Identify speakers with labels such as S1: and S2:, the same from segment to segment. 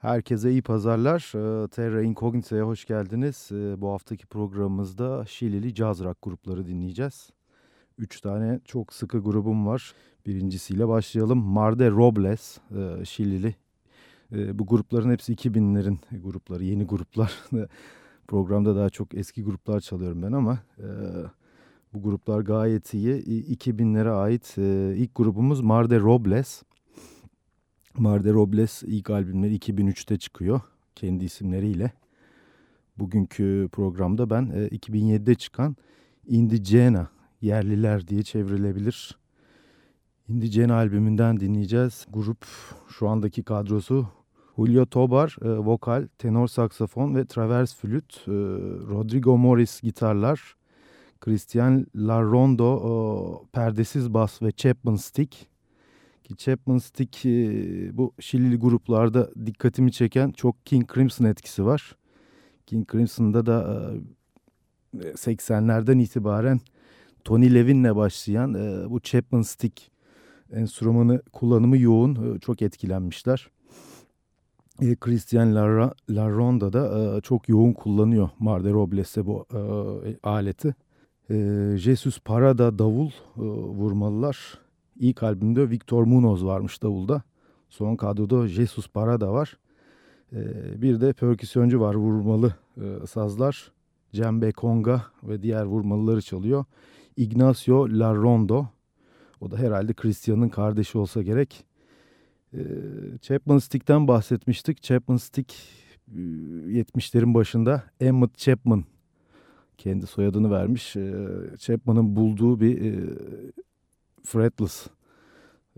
S1: Herkese iyi pazarlar. Ee, Terra Incognita'ya hoş geldiniz. Ee, bu haftaki programımızda Şilili caz rock grupları dinleyeceğiz. Üç tane çok sıkı grubum var. Birincisiyle başlayalım. Marde Robles, e, Şilili. E, bu grupların hepsi 2000'lerin grupları, yeni gruplar. Programda daha çok eski gruplar çalıyorum ben ama e, bu gruplar gayet iyi. 2000'lere ait ilk grubumuz Marde Robles. Marde Robles ilk albümleri 2003'te çıkıyor kendi isimleriyle. Bugünkü programda ben 2007'de çıkan Indigena yerliler diye çevrilebilir. Indigena albümünden dinleyeceğiz. Grup şu andaki kadrosu Julio Tobar e, vokal, tenor saksafon ve travers flüt, e, Rodrigo Morris gitarlar, Christian Larrondo e, perdesiz bas ve Chapman stick. Ki Chapman stick e, bu Şilili gruplarda dikkatimi çeken çok King Crimson etkisi var. King Crimson'da da e, 80'lerden itibaren Tony Levin'le başlayan e, bu Chapman stick enstrümanı kullanımı yoğun. E, çok etkilenmişler. E, Christian Lar Larronda da e, çok yoğun kullanıyor Marde Robles'e bu e, aleti. E, Jesus Parada davul e, vurmalılar. İlk albümde Victor Munoz varmış davulda. Son kadroda Jesus Parada var. E, bir de perküsyoncu var vurmalı e, sazlar. Cembe Konga ve diğer vurmalıları çalıyor. Ignacio Larrondo. O da herhalde Christian'ın kardeşi olsa gerek. E, Chapman Stick'ten bahsetmiştik. Chapman Stick 70'lerin başında Emmett Chapman kendi soyadını vermiş. E, Chapman'ın bulduğu bir e, fretless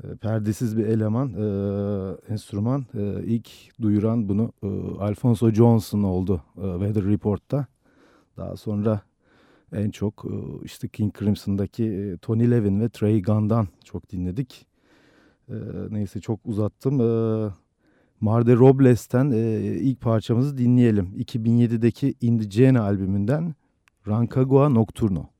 S1: e, perdesiz bir eleman, e, enstrüman. E, ilk duyuran bunu e, Alfonso Johnson oldu e, Weather Report'ta. Daha sonra en çok e, işte King Crimson'daki e, Tony Levin ve Trey Gunn'dan çok dinledik. E, neyse çok uzattım. E, Marde Robles'ten e, ilk parçamızı dinleyelim. 2007'deki Indigena albümünden Rancagua Nocturno.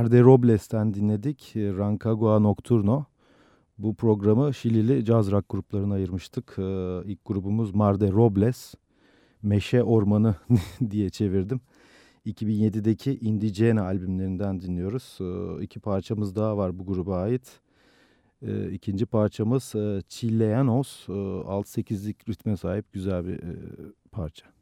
S1: Mar de Robles'ten dinledik e, Rancagua Nocturno. Bu programı Şilili caz rock gruplarına ayırmıştık. Ee, ilk grubumuz Mar de Robles, Meşe Ormanı diye çevirdim. 2007'deki Indigene albümlerinden dinliyoruz. Ee, iki parçamız daha var bu gruba ait. Ee, ikinci parçamız e, Chileanos, 6-8'lik ritme sahip güzel bir e, parça.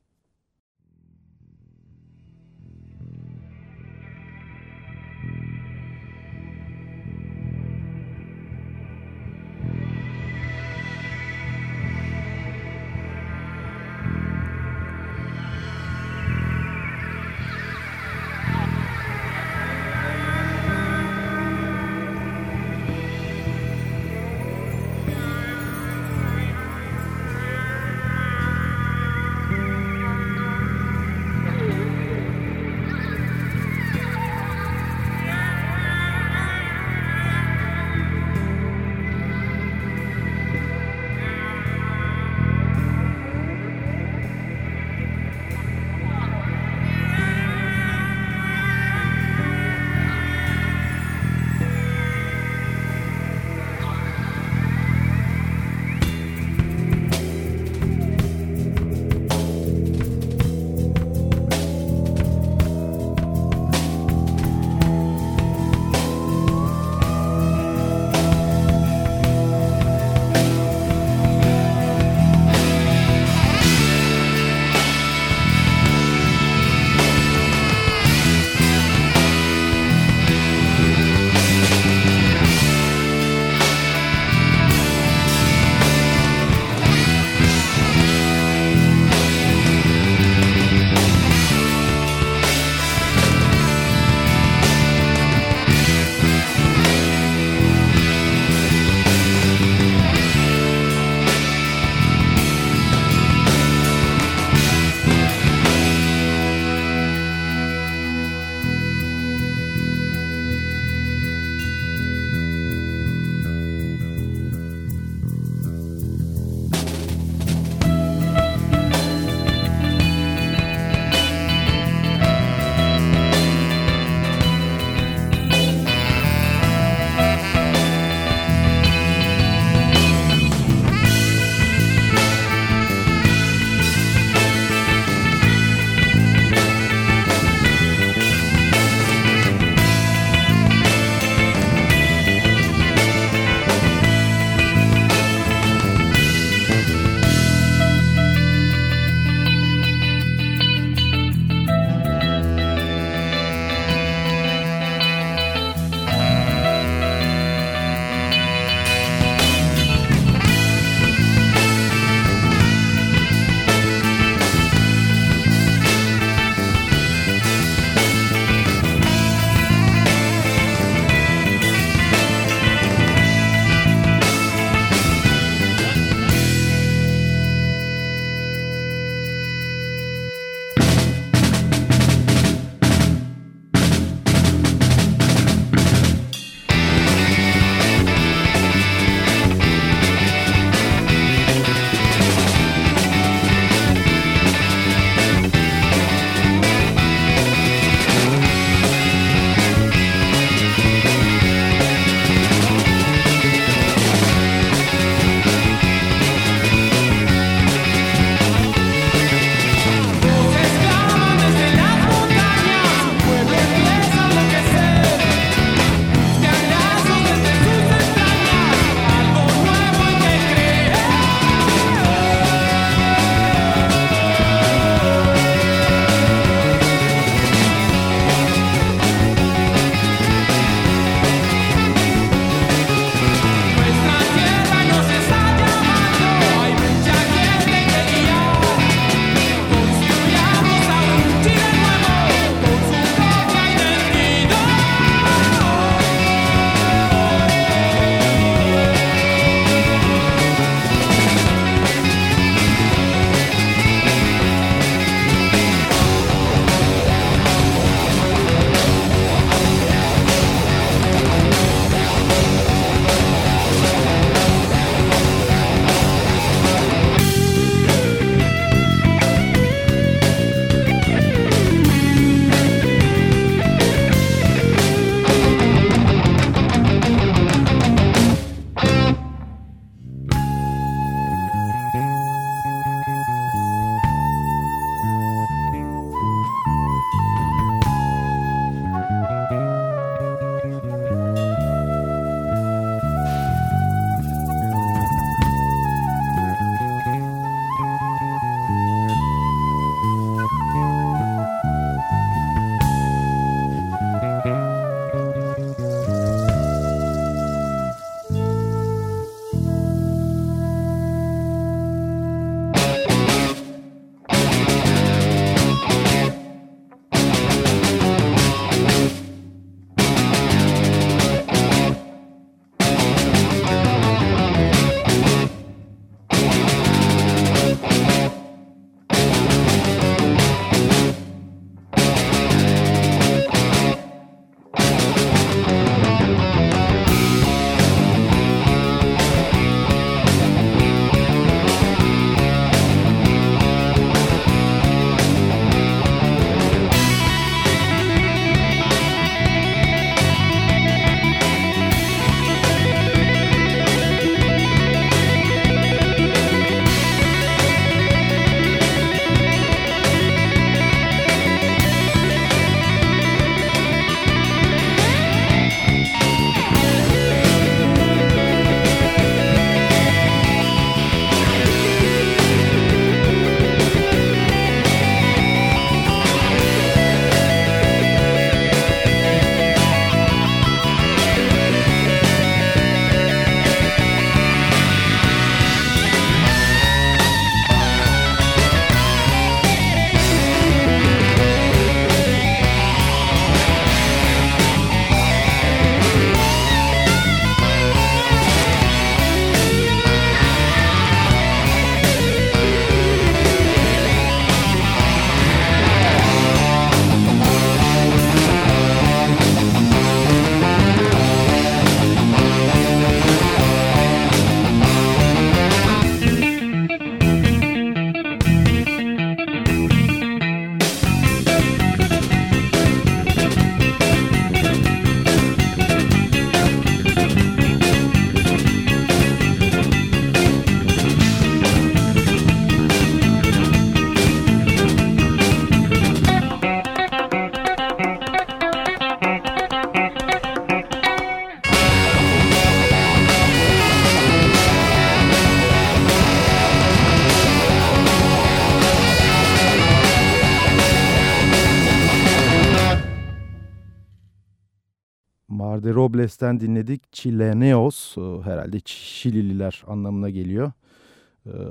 S1: Marde Robles'ten dinledik. Chileneos herhalde Şilililer anlamına geliyor.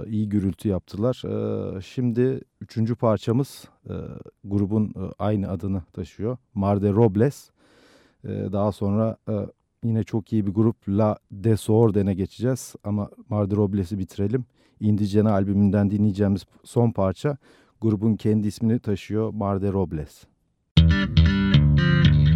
S1: İyi gürültü yaptılar. Şimdi üçüncü parçamız grubun aynı adını taşıyor. Marde Robles. Daha sonra yine çok iyi bir grup La Desorden'e geçeceğiz. Ama Marde Robles'i bitirelim. Indigene albümünden dinleyeceğimiz son parça grubun kendi ismini taşıyor Marde Robles. Müzik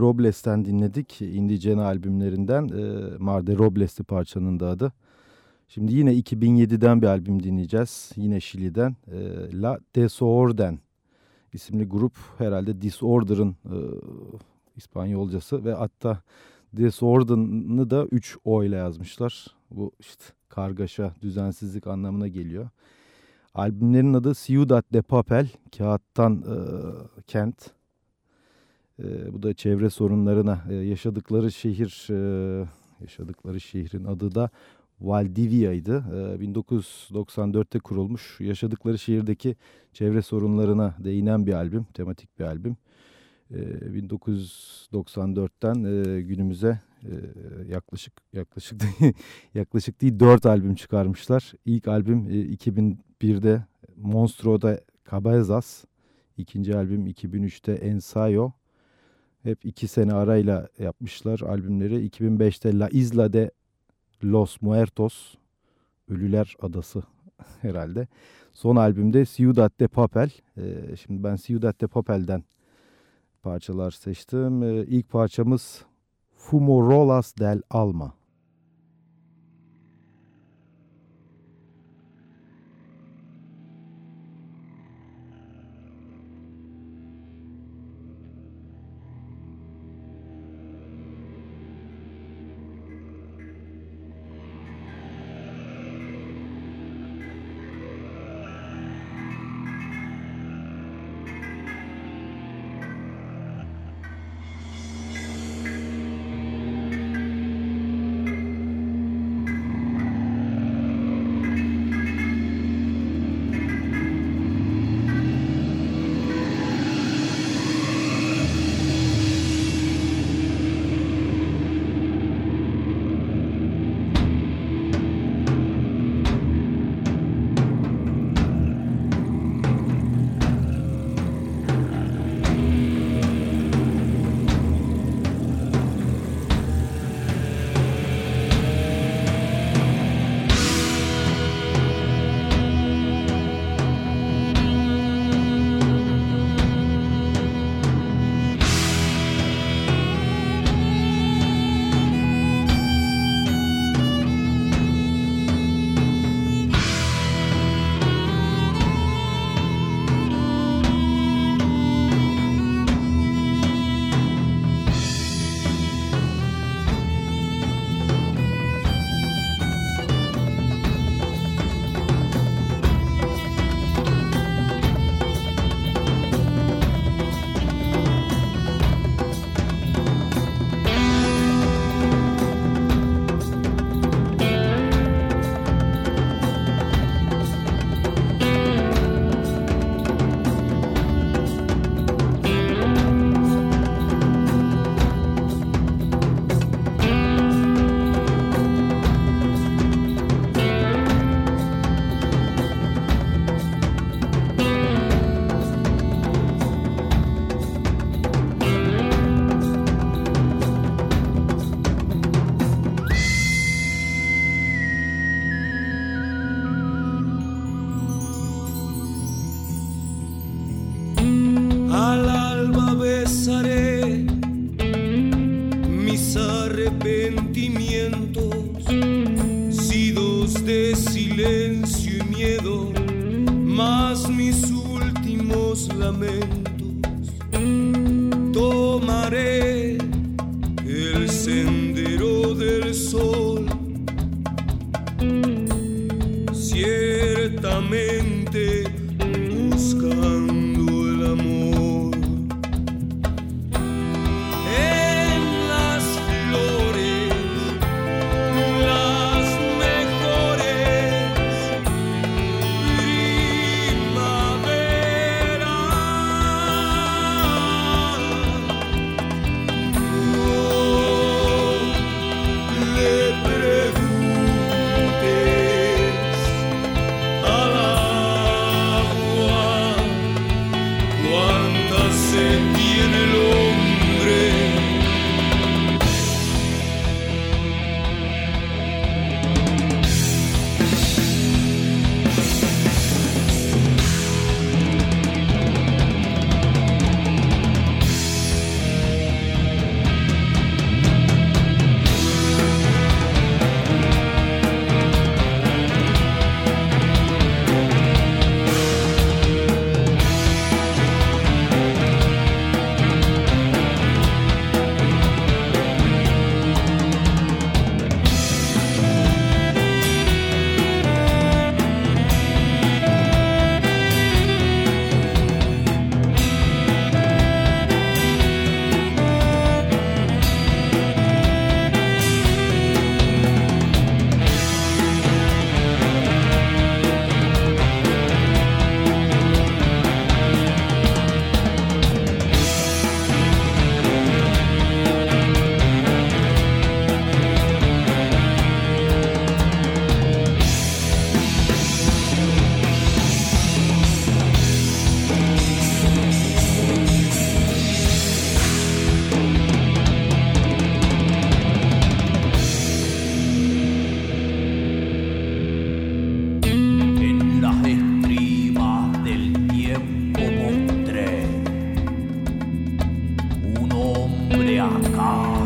S1: Robles'ten dinledik. Indigene albümlerinden e, Marde Robles'ti parçanın da adı. Şimdi yine 2007'den bir albüm dinleyeceğiz. Yine Şili'den. E, La Desorden isimli grup herhalde Disorder'ın e, İspanyolcası ve hatta Disorder'ını da 3 O ile yazmışlar. Bu işte kargaşa, düzensizlik anlamına geliyor. Albümlerin adı Ciudad de Papel, kağıttan e, kent. E, bu da çevre sorunlarına e, yaşadıkları şehir, e, yaşadıkları şehrin adı da Valdivia'ydı. E, 1994'te kurulmuş. Yaşadıkları şehirdeki çevre sorunlarına değinen bir albüm, tematik bir albüm. E, 1994'ten e, günümüze yaklaşık yaklaşık yaklaşık değil 4 albüm çıkarmışlar. İlk albüm e, 2001'de Monstro'da Cabezas, ikinci albüm 2003'te Ensayo. Hep iki sene arayla yapmışlar albümleri. 2005'te La Isla de Los Muertos, Ölüler Adası herhalde. Son albümde Ciudad de Papel. Ee, şimdi ben Ciudad de Papel'den parçalar seçtim. Ee, ilk parçamız Fumarolas del Alma. Yeah.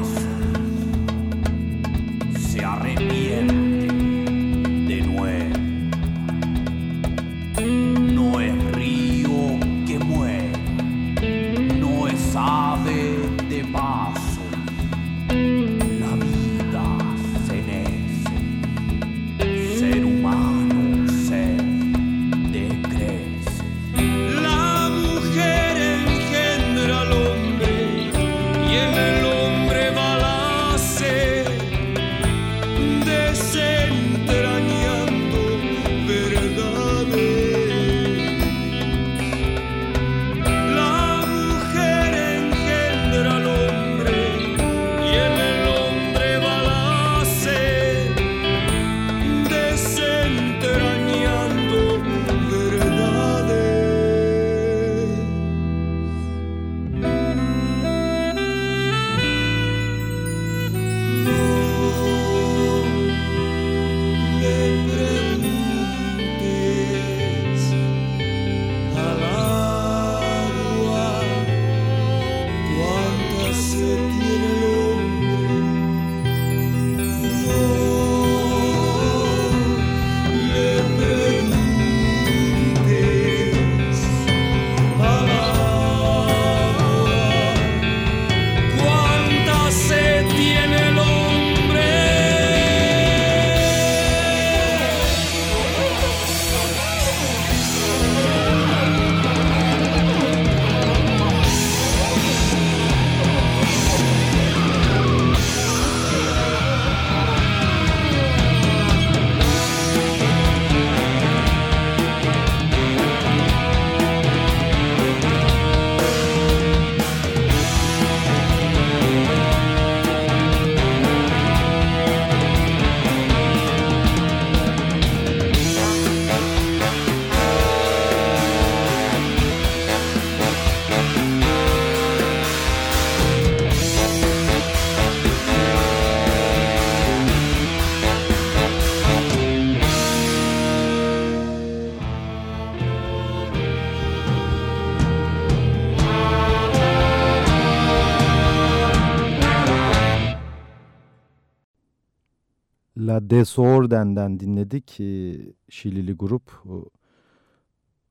S1: Desorden'den dinledik. E, Şilili grup.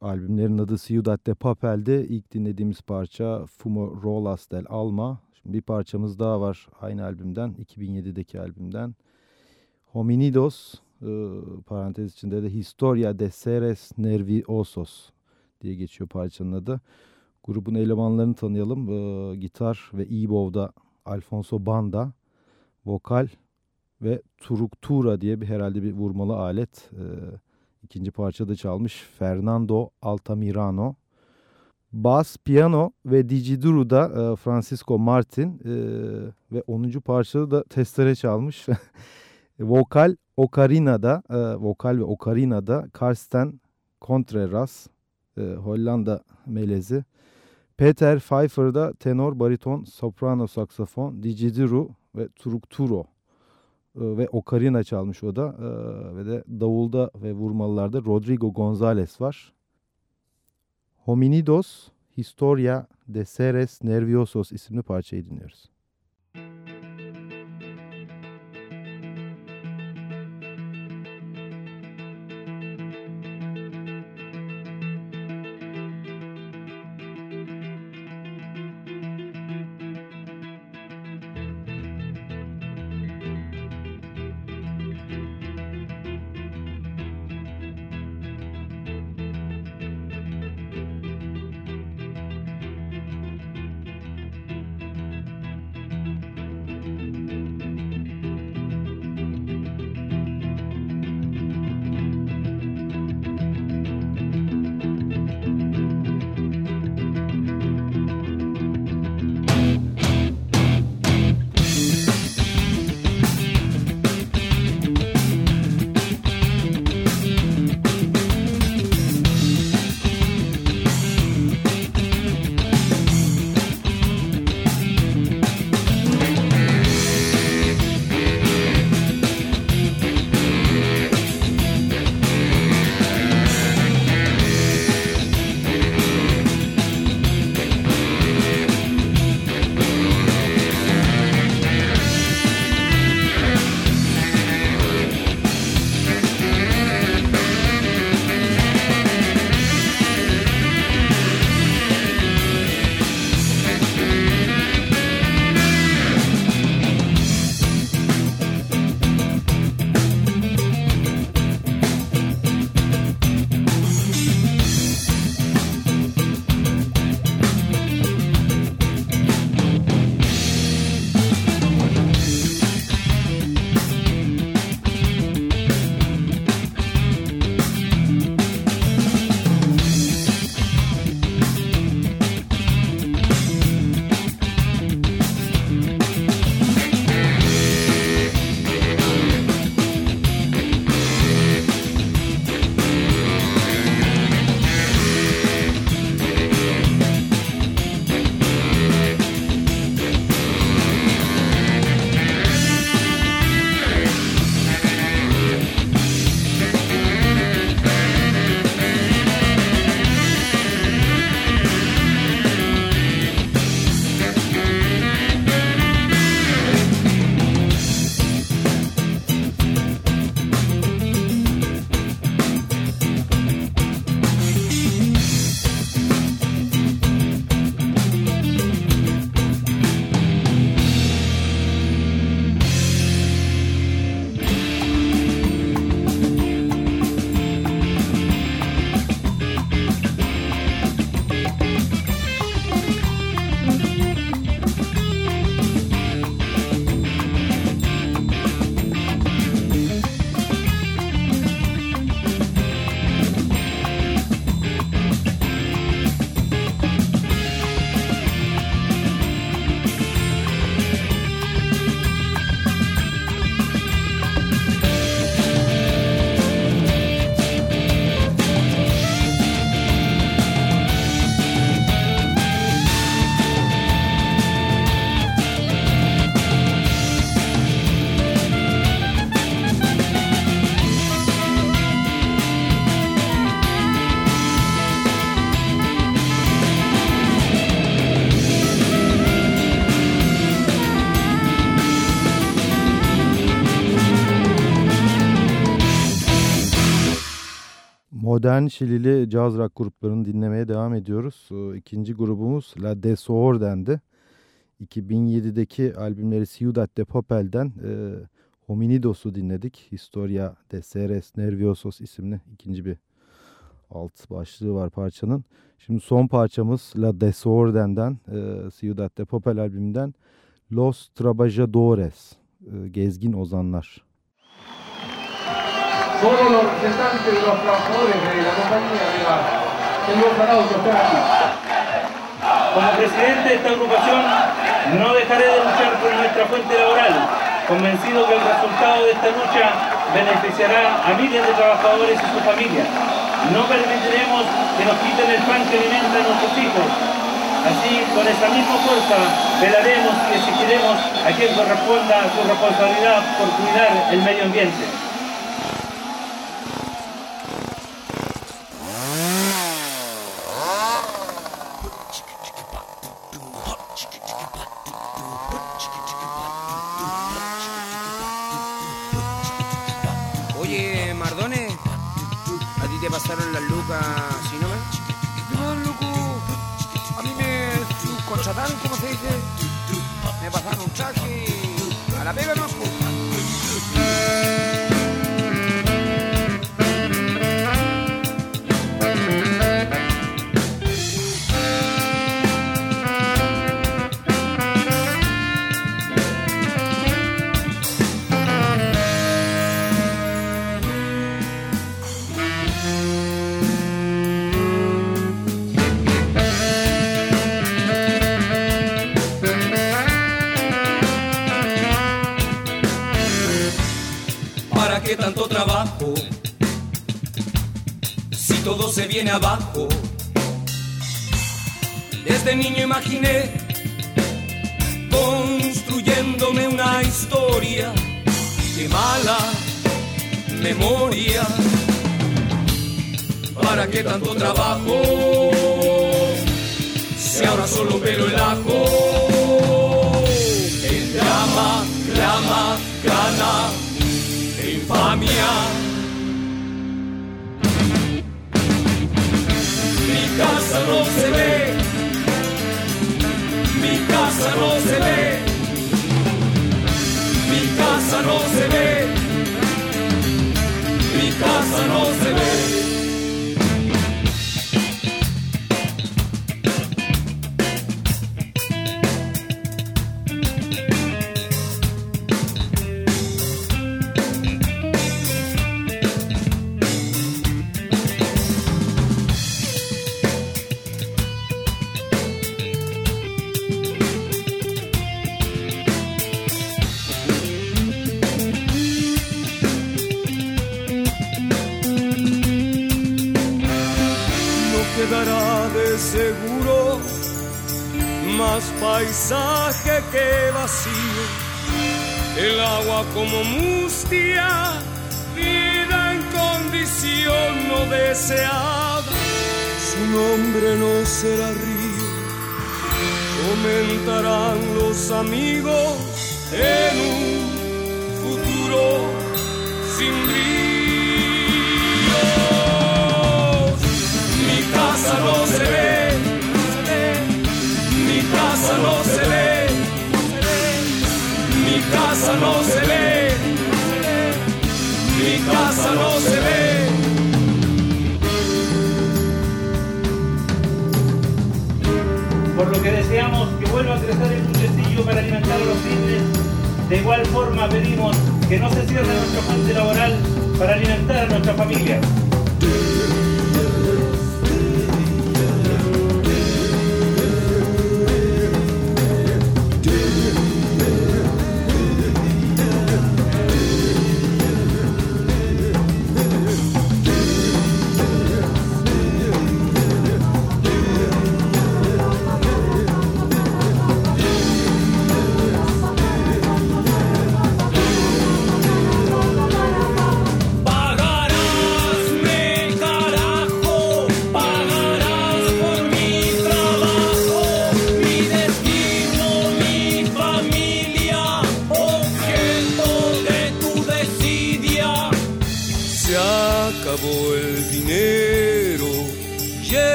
S1: Albümlerin adı Ciudad de Papel'de. ilk dinlediğimiz parça Fumo Rolas del Alma. Şimdi bir parçamız daha var aynı albümden. 2007'deki albümden. Hominidos e, parantez içinde de Historia de Seres Nerviosos diye geçiyor parçanın adı. Grubun elemanlarını tanıyalım. E, gitar ve e-bow'da Alfonso Banda, vokal ve Turuktura diye bir herhalde bir vurmalı alet. E, ikinci parçada çalmış Fernando Altamirano. Bas, piyano ve digiduru'da e, Francisco Martin e, ve 10. parçada da testere çalmış. vokal Okarina'da, e, vokal ve Okarina'da Karsten Contreras, e, Hollanda melezi. Peter Pfeiffer'da tenor, bariton, soprano, saksafon, digiduru ve turukturo ve okarina çalmış o da ve de davulda ve vurmalılarda Rodrigo Gonzalez var. Hominidos Historia de Seres Nerviosos isimli parçayı dinliyoruz. Modern Şilili caz rock gruplarını dinlemeye devam ediyoruz. İkinci grubumuz La Desorden'di. 2007'deki albümleri Ciudad de Papel'den e, Hominidos'u dinledik. Historia de Seres Nerviosos isimli ikinci bir alt başlığı var parçanın. Şimdi son parçamız La Desorden'den e, Ciudad de Papel albümünden Los Trabajadores, e, Gezgin Ozanlar.
S2: Solo los representantes de los trabajadores de la compañía de la señor Araujo están aquí.
S3: Como presidente de esta agrupación, no dejaré de luchar por nuestra fuente laboral, convencido que el resultado de esta lucha beneficiará a miles de trabajadores y sus familias. No permitiremos que nos quiten el pan que alimenta a nuestros hijos. Así, con esa misma fuerza, velaremos y exigiremos a quien corresponda su responsabilidad por cuidar el medio ambiente.
S4: Pasaron las lucas, ¿sí no me? No, loco, a mí me contrataron, como se dice, me pasaron un traje, a la pega no,
S5: viene abajo. Desde niño imaginé construyéndome una historia. Qué mala memoria. ¿Para qué tanto trabajo? Si ahora solo pero el ajo. El drama, clama, gana infamia. Se ve, mi casa no se ve, mi casa no se ve, mi casa no se ve.
S6: Como mustia, vida en condición no deseada, su nombre no será río, comentarán los amigos en un futuro sin río. Mi casa no se ve casa no se ve, mi casa no se ve.
S3: Por lo que deseamos que vuelva a crecer el muchecillo para alimentar a los fines. De igual forma pedimos que no se cierre nuestra fuente laboral para alimentar a nuestra familia.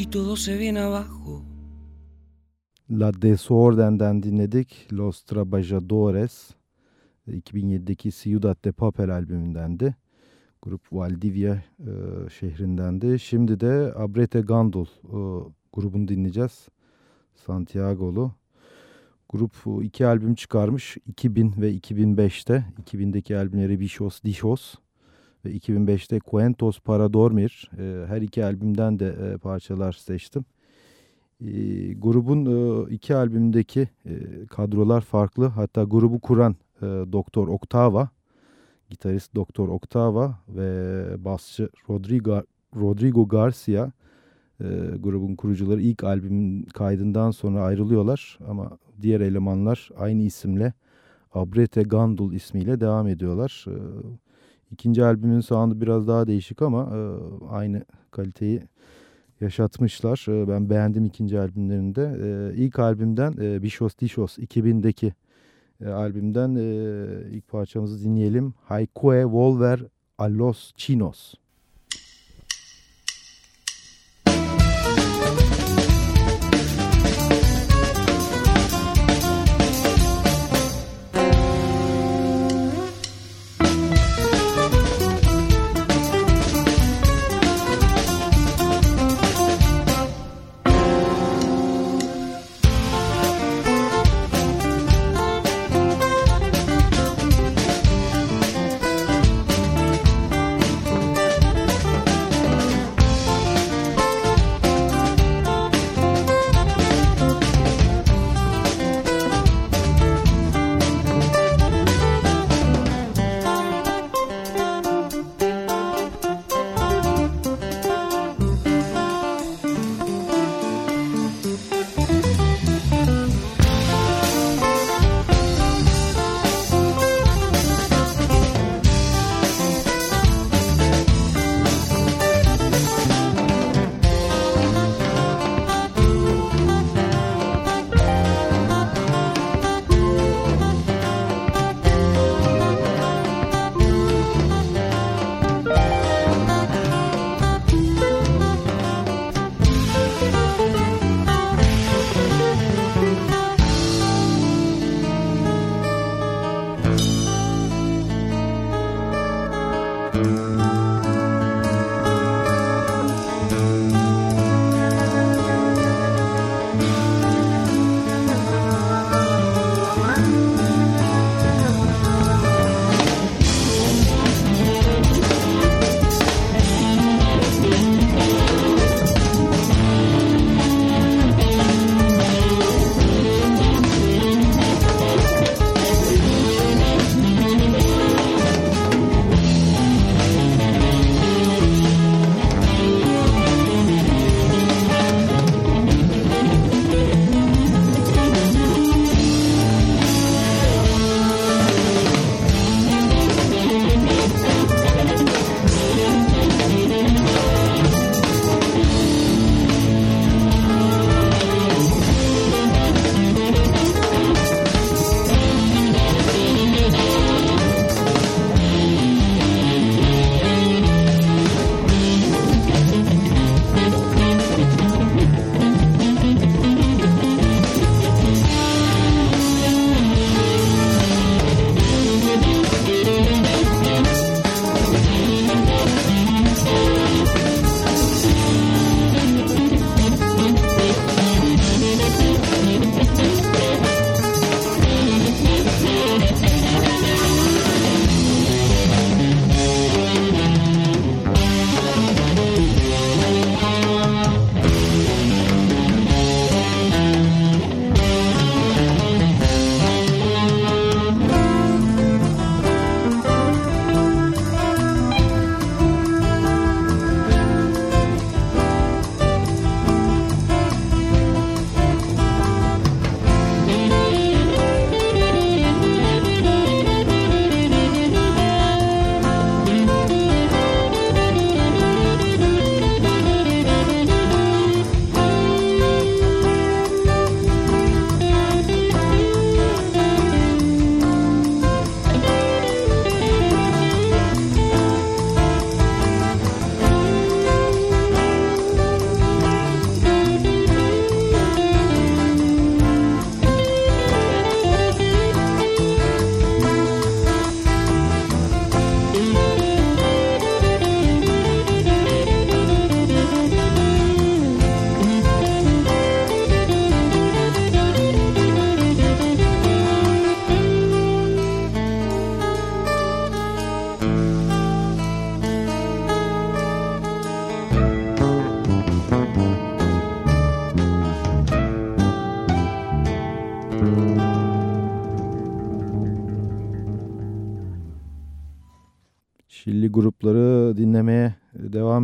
S4: Si todo se viene abajo.
S1: La Desorden'den dinledik. Los Trabajadores 2007'deki Ciudad de Papel albümündendi. Grup Valdivia e, şehrindendi. Şimdi de Abrete Gandul e, grubunu dinleyeceğiz. Santiago'lu. Grup e, iki albüm çıkarmış. 2000 ve 2005'te. 2000'deki albümleri Bichos Dishos ve 2005'te Cuentos para Dormir. E, her iki albümden de e, parçalar seçtim. E, grubun e, iki albümdeki e, kadrolar farklı. Hatta grubu kuran e, Doktor Octava, gitarist Doktor Octava ve basçı Rodrigo, Rodrigo Garcia e, grubun kurucuları ilk albümün kaydından sonra ayrılıyorlar. Ama diğer elemanlar aynı isimle Abrete Gandul ismiyle devam ediyorlar. E, ikinci albümün sound'u biraz daha değişik ama e, aynı kaliteyi yaşatmışlar. E, Ben beğendim ikinci albümlerinde. E, İlk albümden e, Bichos Dishos 2000'deki e, albümden e, ilk parçamızı dinleyelim. Haikue Volver a los Chinos.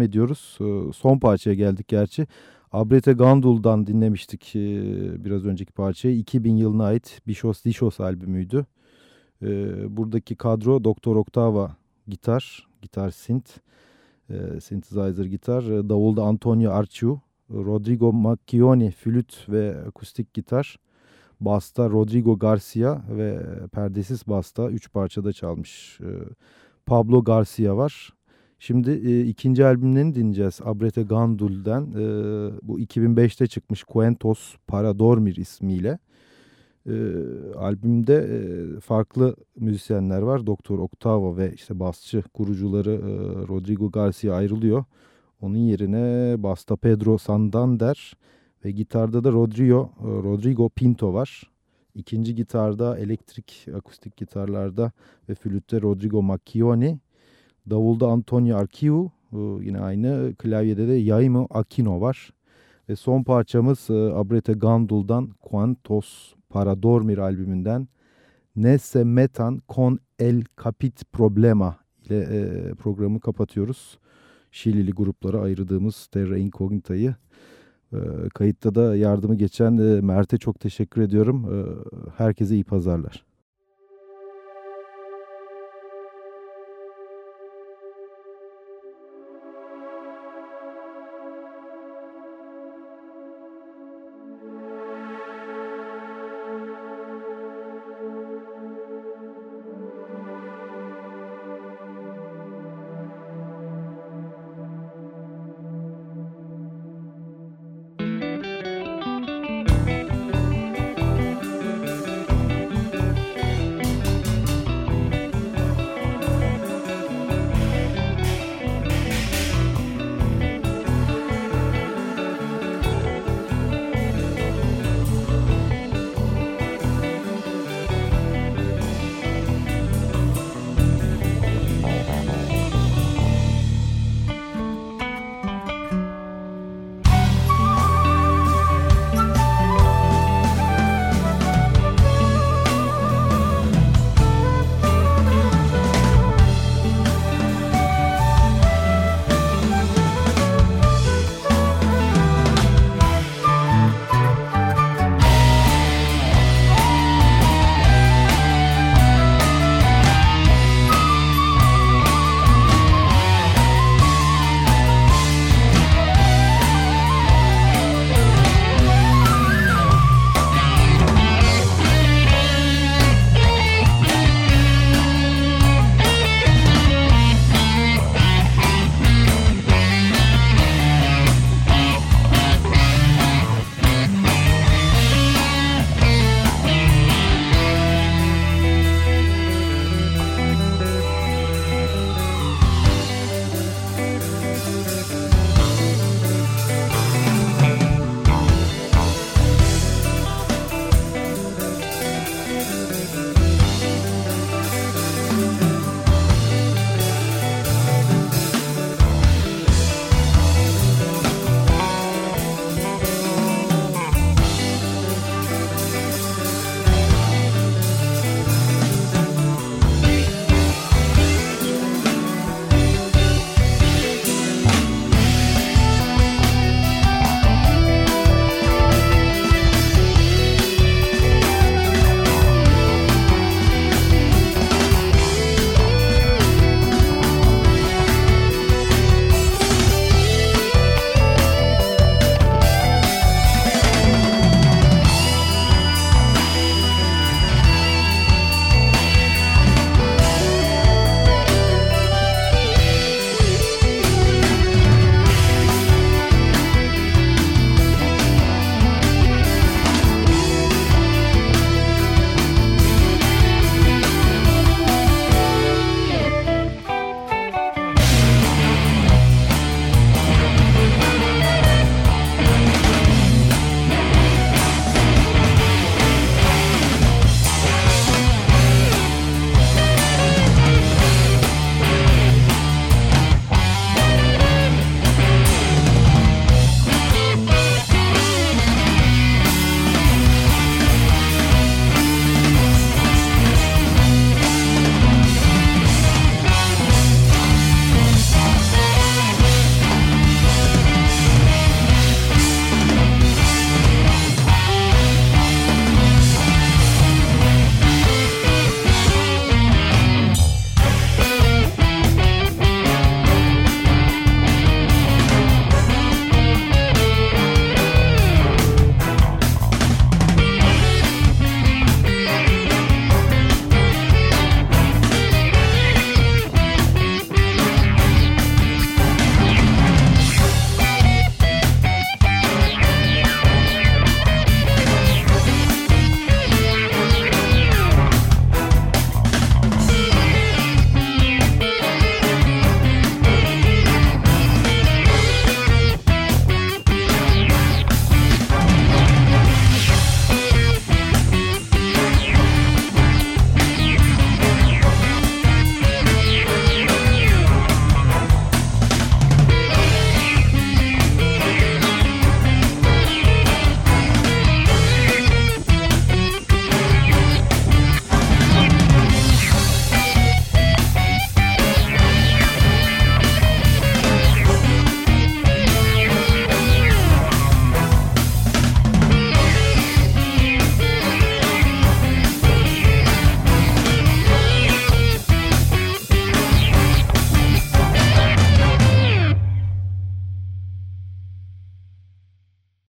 S1: Ediyoruz. Ee, son parçaya geldik gerçi. Abrete Gandul'dan dinlemiştik e, biraz önceki parçayı. 2000 yılına ait Bishos Dishos albümüydü. Ee, buradaki kadro Doktor Octava gitar, gitar synth, synthesizer gitar. Davulda Antonio Arciu, Rodrigo Macchioni flüt ve akustik gitar. Basta Rodrigo Garcia ve perdesiz basta 3 parçada çalmış. Pablo Garcia var. Şimdi e, ikinci albümlerini dinleyeceğiz. Abrete Gandul'den. E, bu 2005'te çıkmış Cuentos para Dormir ismiyle. E, albümde e, farklı müzisyenler var. Doktor Octavo ve işte basçı kurucuları e, Rodrigo Garcia ayrılıyor. Onun yerine basta Pedro Santander ve gitarda da Rodrigo, e, Rodrigo Pinto var. İkinci gitarda elektrik akustik gitarlarda ve flütte Rodrigo Macchioni. Davulda Antonio Arciu. e, Yine aynı klavyede de Yaimo Aquino var. Ve son parçamız e, Abrete Gandul'dan Quantos para Dormir albümünden Nesse Metan con el Capit Problema ile e, programı kapatıyoruz. Şilili gruplara ayırdığımız Terra Incognita'yı. E, kayıtta da yardımı geçen e, Mert'e çok teşekkür ediyorum. Herkese iyi pazarlar.